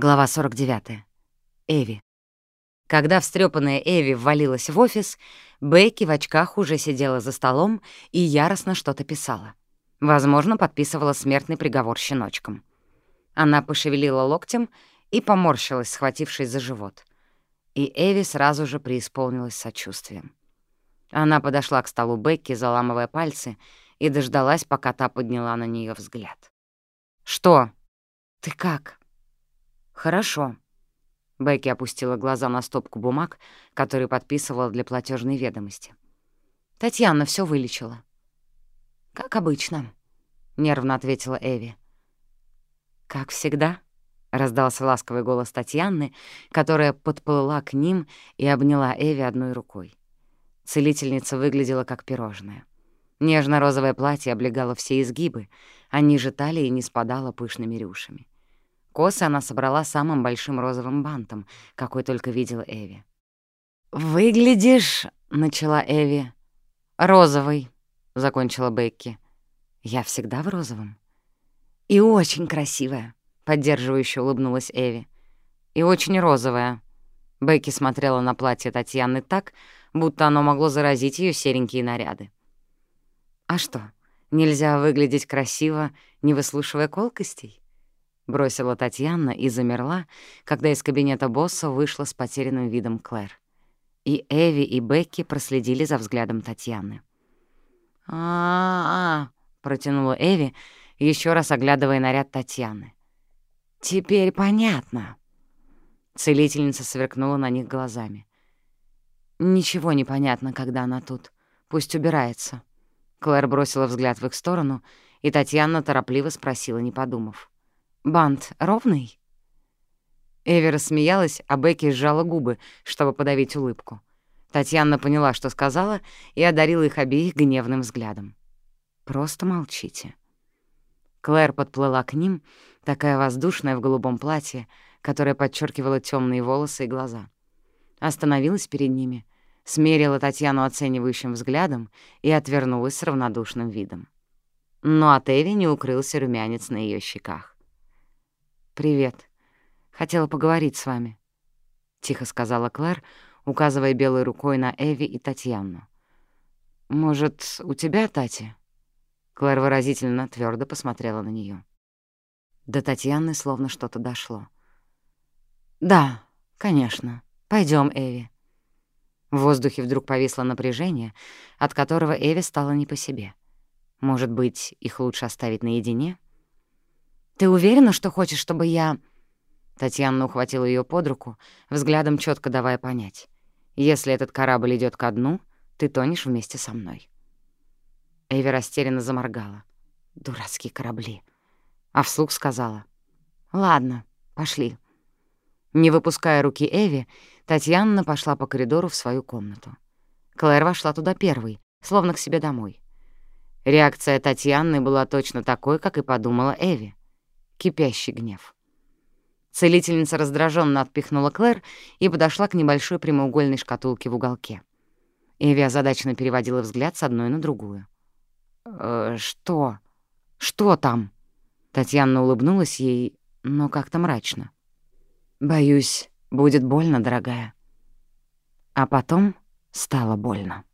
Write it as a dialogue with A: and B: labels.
A: Глава 49. Эви. Когда встрепанная Эви ввалилась в офис, Бекки в очках уже сидела за столом и яростно что-то писала. Возможно, подписывала смертный приговор щеночкам. Она пошевелила локтем и поморщилась, схватившись за живот. И Эви сразу же преисполнилась сочувствием. Она подошла к столу Бекки, заламывая пальцы, и дождалась, пока та подняла на нее взгляд. «Что? Ты как?» «Хорошо». Бекки опустила глаза на стопку бумаг, которые подписывала для платежной ведомости. «Татьяна все вылечила». «Как обычно», — нервно ответила Эви. «Как всегда?» — раздался ласковый голос Татьяны, которая подплыла к ним и обняла Эви одной рукой. Целительница выглядела как пирожное. Нежно-розовое платье облегало все изгибы, а ниже талии не спадало пышными рюшами. Косы она собрала самым большим розовым бантом, какой только видела Эви. «Выглядишь...» — начала Эви. «Розовый», — закончила Бекки. «Я всегда в розовом». «И очень красивая», — поддерживающе улыбнулась Эви. «И очень розовая». Бекки смотрела на платье Татьяны так, будто оно могло заразить ее серенькие наряды. «А что, нельзя выглядеть красиво, не выслушивая колкостей?» Бросила Татьяна и замерла, когда из кабинета босса вышла с потерянным видом Клэр. И Эви, и Бекки проследили за взглядом Татьяны. «А-а-а», — протянула Эви, еще раз оглядывая наряд Татьяны. «Теперь понятно». Целительница сверкнула на них глазами. «Ничего не понятно, когда она тут. Пусть убирается». Клэр бросила взгляд в их сторону, и Татьяна торопливо спросила, не подумав. Бант ровный?» Эви рассмеялась, а Бекки сжала губы, чтобы подавить улыбку. Татьяна поняла, что сказала, и одарила их обеих гневным взглядом. «Просто молчите». Клэр подплыла к ним, такая воздушная в голубом платье, которое подчеркивало темные волосы и глаза. Остановилась перед ними, смерила Татьяну оценивающим взглядом и отвернулась с равнодушным видом. Но от Эви не укрылся румянец на ее щеках. «Привет. Хотела поговорить с вами», — тихо сказала Клэр, указывая белой рукой на Эви и Татьяну. «Может, у тебя, Тати?» Клэр выразительно твердо посмотрела на нее. До Татьяны словно что-то дошло. «Да, конечно. Пойдем, Эви». В воздухе вдруг повисло напряжение, от которого Эви стало не по себе. Может быть, их лучше оставить наедине? — «Ты уверена, что хочешь, чтобы я...» Татьяна ухватила ее под руку, взглядом четко давая понять. «Если этот корабль идет ко дну, ты тонешь вместе со мной». Эви растерянно заморгала. «Дурацкие корабли». А вслух сказала. «Ладно, пошли». Не выпуская руки Эви, Татьяна пошла по коридору в свою комнату. Клэр вошла туда первой, словно к себе домой. Реакция Татьяны была точно такой, как и подумала Эви кипящий гнев. Целительница раздраженно отпихнула Клэр и подошла к небольшой прямоугольной шкатулке в уголке. Эви озадаченно переводила взгляд с одной на другую. «Э, «Что? Что там?» Татьяна улыбнулась ей, но как-то мрачно. «Боюсь, будет больно, дорогая». А потом стало больно.